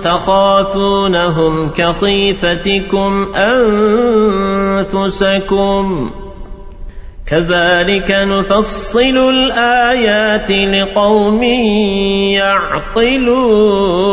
تخافونهم كخيفتكم أنفسكم. كذلك نفصل الآيات لقوم يعقلون.